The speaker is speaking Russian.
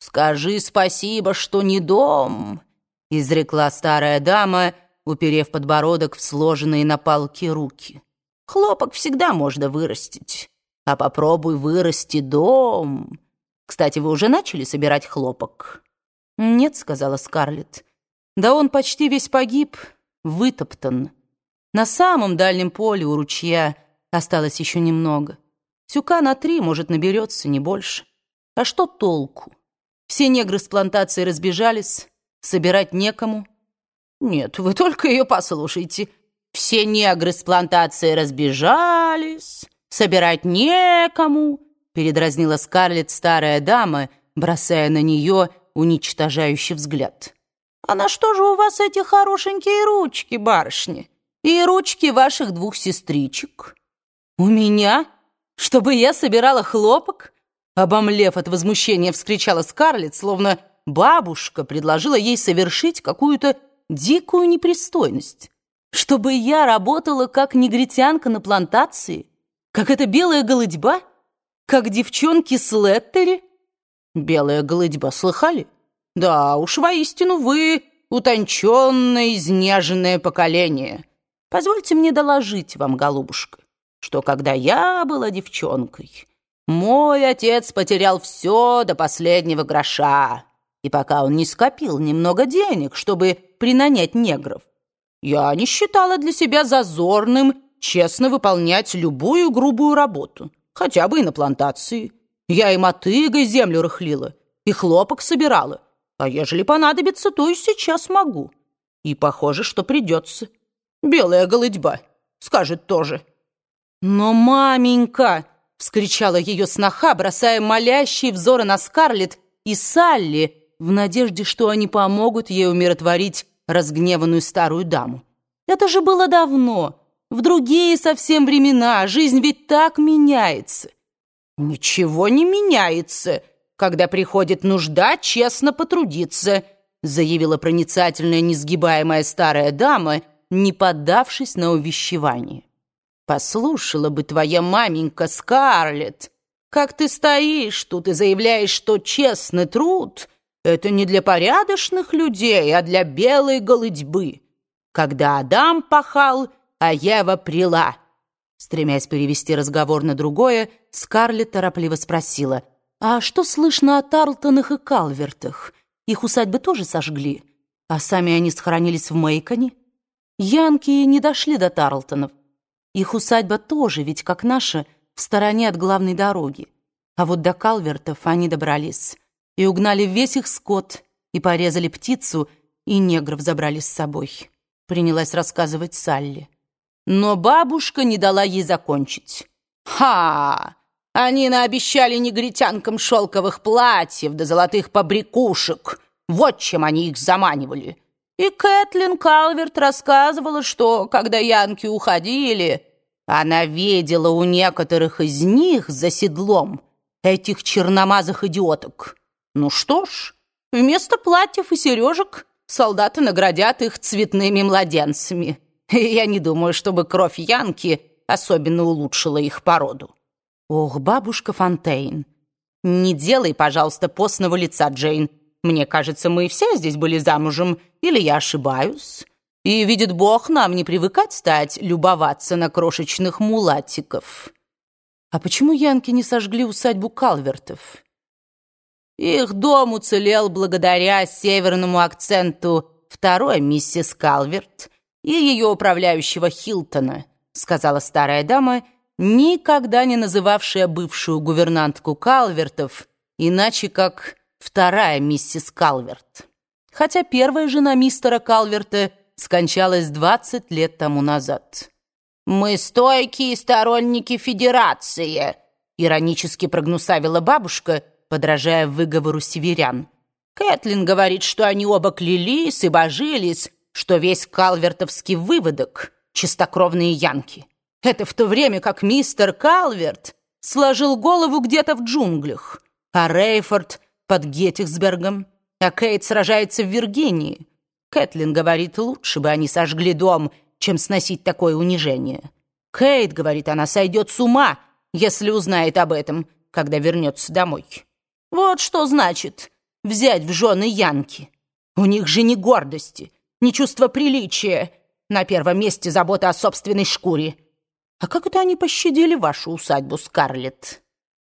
«Скажи спасибо, что не дом», — изрекла старая дама, уперев подбородок в сложенные на палке руки. «Хлопок всегда можно вырастить, а попробуй вырасти дом. Кстати, вы уже начали собирать хлопок?» «Нет», — сказала Скарлетт. «Да он почти весь погиб, вытоптан. На самом дальнем поле у ручья осталось еще немного. Тюка на три, может, наберется, не больше. А что толку?» Все негры с плантации разбежались, собирать некому. Нет, вы только ее послушайте. Все негры с плантации разбежались, собирать некому, передразнила Скарлетт старая дама, бросая на нее уничтожающий взгляд. «А на что же у вас эти хорошенькие ручки, барышни? И ручки ваших двух сестричек?» «У меня? Чтобы я собирала хлопок?» Обомлев от возмущения, вскричала Скарлетт, словно бабушка предложила ей совершить какую-то дикую непристойность. Чтобы я работала как негритянка на плантации? Как эта белая голыдьба? Как девчонки с Леттери? Белая голыдьба, слыхали? Да уж, воистину, вы утонченное, изнеженное поколение. Позвольте мне доложить вам, голубушка, что когда я была девчонкой... Мой отец потерял все до последнего гроша, и пока он не скопил немного денег, чтобы принанять негров, я не считала для себя зазорным честно выполнять любую грубую работу, хотя бы и на плантации. Я и мотыгой землю рыхлила, и хлопок собирала, а ежели понадобится, то и сейчас могу. И похоже, что придется. Белая голыдьба, скажет тоже. Но, маменька, вскричала ее сноха, бросая молящие взоры на Скарлетт и Салли в надежде, что они помогут ей умиротворить разгневанную старую даму. Это же было давно, в другие совсем времена, жизнь ведь так меняется. Ничего не меняется, когда приходит нужда честно потрудиться, заявила проницательная несгибаемая старая дама, не поддавшись на увещевание. Послушала бы твоя маменька Скарлетт, как ты стоишь тут и заявляешь, что честный труд — это не для порядочных людей, а для белой голыдьбы. Когда Адам пахал, а Ева прила. Стремясь перевести разговор на другое, Скарлетт торопливо спросила, «А что слышно о Тарлтонах и Калвертах? Их усадьбы тоже сожгли, а сами они схоронились в Мейконе? Янки не дошли до Тарлтонов. Их усадьба тоже, ведь как наша, в стороне от главной дороги. А вот до Калвертов они добрались и угнали весь их скот, и порезали птицу, и негров забрали с собой. Принялась рассказывать Салли. Но бабушка не дала ей закончить. «Ха! Они наобещали негритянкам шелковых платьев да золотых побрякушек. Вот чем они их заманивали. И Кэтлин Калверт рассказывала, что, когда янки уходили, она видела у некоторых из них за седлом этих черномазых идиоток. Ну что ж, вместо платьев и сережек солдаты наградят их цветными младенцами. И я не думаю, чтобы кровь янки особенно улучшила их породу. Ох, бабушка Фонтейн, не делай, пожалуйста, постного лица, Джейн. Мне кажется, мы все здесь были замужем, или я ошибаюсь? И, видит Бог, нам не привыкать стать любоваться на крошечных мулатиков. А почему янки не сожгли усадьбу Калвертов? Их дом уцелел благодаря северному акценту второй миссис Калверт и ее управляющего Хилтона, сказала старая дама, никогда не называвшая бывшую гувернантку Калвертов иначе как вторая миссис Калверт. Хотя первая жена мистера Калверта скончалась 20 лет тому назад. «Мы стойкие сторонники Федерации», — иронически прогнусавила бабушка, подражая выговору северян. Кэтлин говорит, что они оба клялись и божились, что весь калвертовский выводок — чистокровные янки. Это в то время, как мистер Калверт сложил голову где-то в джунглях, а Рейфорд под Геттихсбергом, а Кейт сражается в Виргинии. Кэтлин говорит, лучше бы они сожгли дом, чем сносить такое унижение. Кейт, говорит, она сойдет с ума, если узнает об этом, когда вернется домой. Вот что значит взять в жены Янки. У них же ни гордости, ни чувства приличия. На первом месте забота о собственной шкуре. А как это они пощадили вашу усадьбу, Скарлетт?